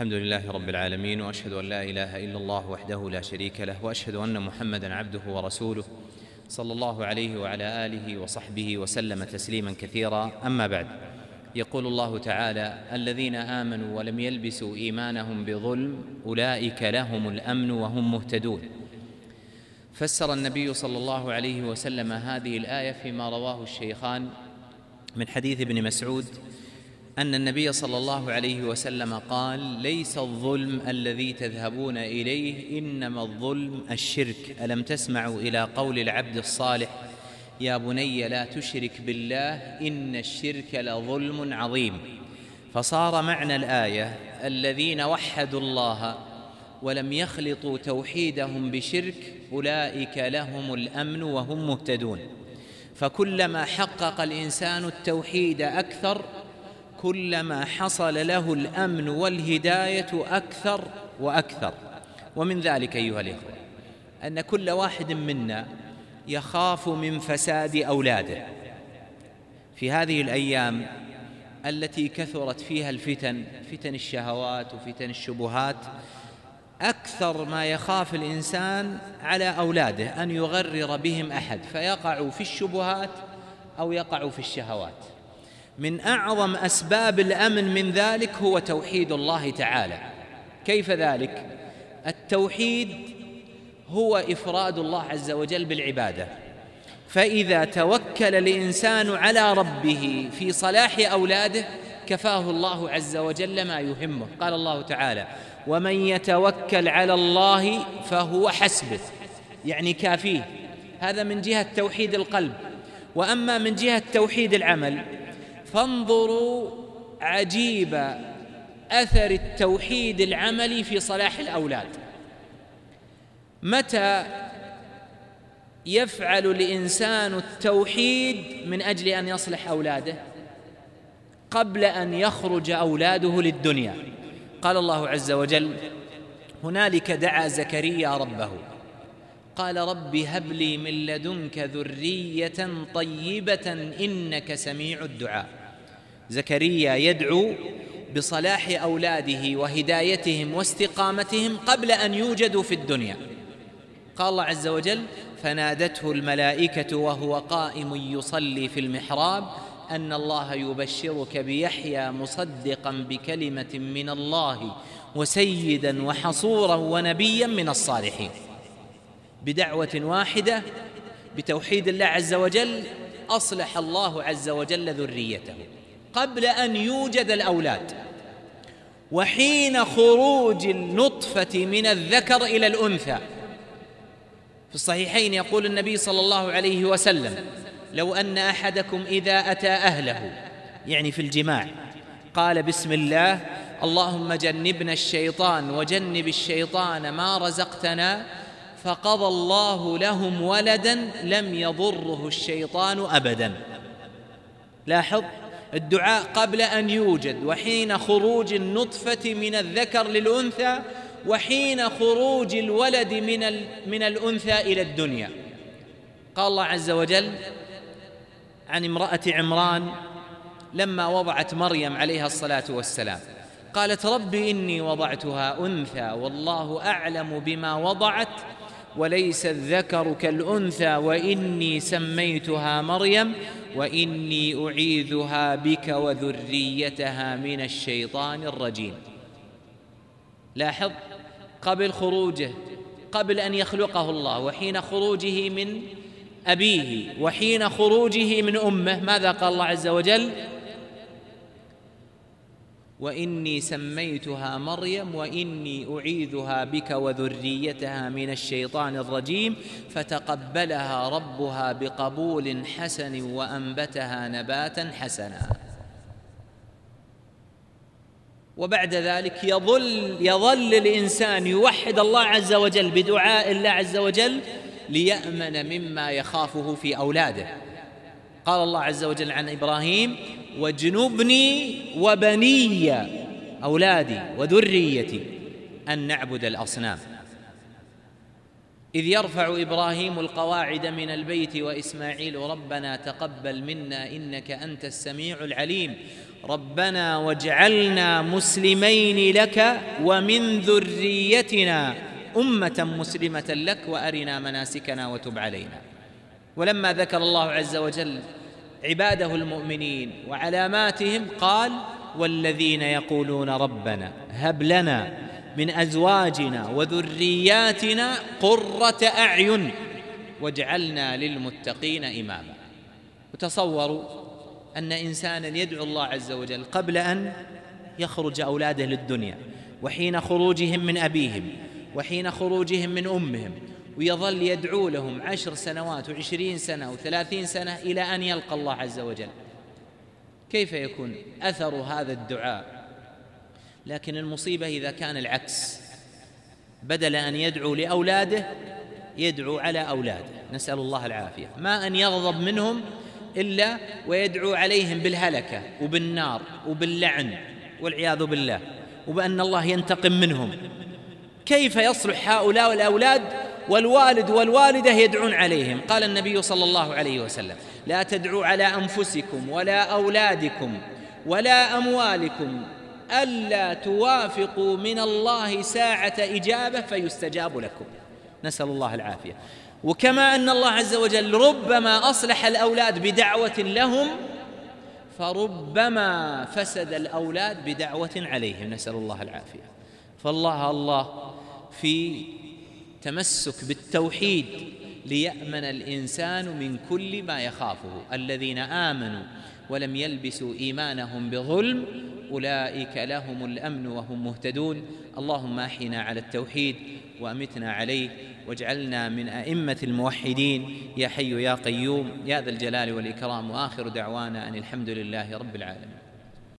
الحمد لله رب العالمين وأشهد أن لا إله إلا الله وحده لا شريك له وأشهد أن محمدا عبده ورسوله صلى الله عليه وعلى آله وصحبه وسلم تسليما كثيرا. أما بعد يقول الله تعالى الذين آمنوا ولم يلبسوا إيمانهم بظلم أولئك لهم الأمن وهم مهتدون. فسر النبي صلى الله عليه وسلم هذه الآية فيما رواه الشيخان من حديث ابن مسعود أن النبي صلى الله عليه وسلم قال ليس الظلم الذي تذهبون إليه إنما الظلم الشرك. ألم تسمعوا إلى قول العبد الصالح يا بني لا تشرك بالله إن الشرك لظلم عظيم. فصار معنى الآية الذين وحدوا الله ولم يخلطوا توحيدهم بشرك أولئك لهم الأمن وهم مهتدون. فكلما حقق الإنسان التوحيد أكثر كلما حصل له الأمن والهداية أكثر وأكثر. ومن ذلك أيها الإخوة أن كل واحد منا يخاف من فساد أولاده. في هذه الأيام التي كثرت فيها الفتن فتن الشهوات وفتن الشبهات أكثر ما يخاف الإنسان على أولاده أن يغرر بهم أحد فيقعوا في الشبهات أو يقعوا في الشهوات. من أعظم أسباب الأمن من ذلك هو توحيد الله تعالى. كيف ذلك؟ التوحيد هو إفراد الله عز وجل بالعبادة. فإذا توكل الإنسان على ربه في صلاح أولاده كفاه الله عز وجل ما يهمه. قال الله تعالى ومن يتوكل على الله فهو حسبه. يعني كافيه. هذا من جهة توحيد القلب. وأما من جهة توحيد العمل فانظروا عجيب أثر التوحيد العملي في صلاح الأولاد. متى يفعل الإنسان التوحيد من أجل أن يصلح أولاده؟ قبل أن يخرج أولاده للدنيا. قال الله عز وجل هنالك دعا زكريا ربه. قال رب هب لي من لدنك ذرية طيبة إنك سميع الدعاء. زكريا يدعو بصلاح أولاده وهدايتهم واستقامتهم قبل أن يوجدوا في الدنيا. قال الله عز وجل فنادته الملائكة وهو قائم يصلي في المحراب أن الله يبشرك بيحيى مصدقا بكلمة من الله وسيدا وحصورا ونبيا من الصالحين. بدعوة واحدة بتوحيد الله عز وجل أصلح الله عز وجل ذريته. قبل أن يوجد الأولاد. وحين خروج النطفة من الذكر إلى الأنثى. في الصحيحين يقول النبي صلى الله عليه وسلم لو أن أحدكم إذا أتى أهله يعني في الجماع. قال بسم الله اللهم جنبنا الشيطان وجنب الشيطان ما رزقتنا فقضى الله لهم ولدا لم يضره الشيطان أبدا. لاحظ الدعاء قبل أن يوجد وحين خروج النطفة من الذكر للأنثى وحين خروج الولد من من الأنثى إلى الدنيا. قال الله عز وجل عن امرأة عمران لما وضعت مريم عليها الصلاة والسلام. قالت رب إني وضعتها أنثى والله أعلم بما وضعت. وليس الذكر كالأنثى وإني سميتها مريم وإني أعيذها بك وذريتها من الشيطان الرجيم لاحظ قبل خروجه قبل أن يخلقه الله وحين خروجه من أبيه وحين خروجه من أمه ماذا قال الله عز وجل؟ وإني سميتها مريم وإني أعيذها بك وذريتها من الشيطان الرجيم فتقبلها ربها بقبول حسن وأنبتها نباتا حسنا. وبعد ذلك يظل يظل الإنسان يوحد الله عز وجل بدعاء الله عز وجل ليأمن مما يخافه في أولاده. قال الله عز وجل عن إبراهيم واجنبني وبني أولادي وذريتي أن نعبد الأصنام. إذ يرفع إبراهيم القواعد من البيت وإسماعيل ربنا تقبل منا إنك أنت السميع العليم. ربنا واجعلنا مسلمين لك ومن ذريتنا أمة مسلمة لك وأرنا مناسكنا وتب علينا. ولما ذكر الله عز وجل عباده المؤمنين وعلاماتهم قال والذين يقولون ربنا هب لنا من أزواجنا وذرياتنا قرة أعين واجعلنا للمتقين إماما. وتصوروا أن إنسانا يدعو الله عز وجل قبل أن يخرج أولاده للدنيا وحين خروجهم من أبيهم وحين خروجهم من أمهم ويظل يدعو لهم عشر سنوات وعشرين سنة وثلاثين سنة إلى أن يلقى الله عز وجل. كيف يكون أثر هذا الدعاء؟ لكن المصيبة إذا كان العكس. بدل أن يدعو لأولاده يدعو على أولاده. نسأل الله العافية. ما أن يغضب منهم إلا ويدعو عليهم بالهلكة وبالنار وباللعن والعياذ بالله. وبأن الله ينتقم منهم. كيف يصلح هؤلاء الأولاد والوالد والوالدة يدعون عليهم. قال النبي صلى الله عليه وسلم لا تدعوا على أنفسكم ولا أولادكم ولا أموالكم ألا توافقوا من الله ساعة إجابة فيستجاب لكم. نسأل الله العافية. وكما أن الله عز وجل ربما أصلح الأولاد بدعوة لهم فربما فسد الأولاد بدعوة عليهم. نسأل الله العافية. فالله الله في تمسك بالتوحيد ليأمن الإنسان من كل ما يخافه. الذين آمنوا ولم يلبسوا إيمانهم بظلم أولئك لهم الأمن وهم مهتدون. اللهم أحينا على التوحيد وأمتنا عليه واجعلنا من أئمة الموحدين. يا حي يا قيوم يا ذا الجلال والإكرام. وآخر دعوانا أن الحمد لله رب العالمين.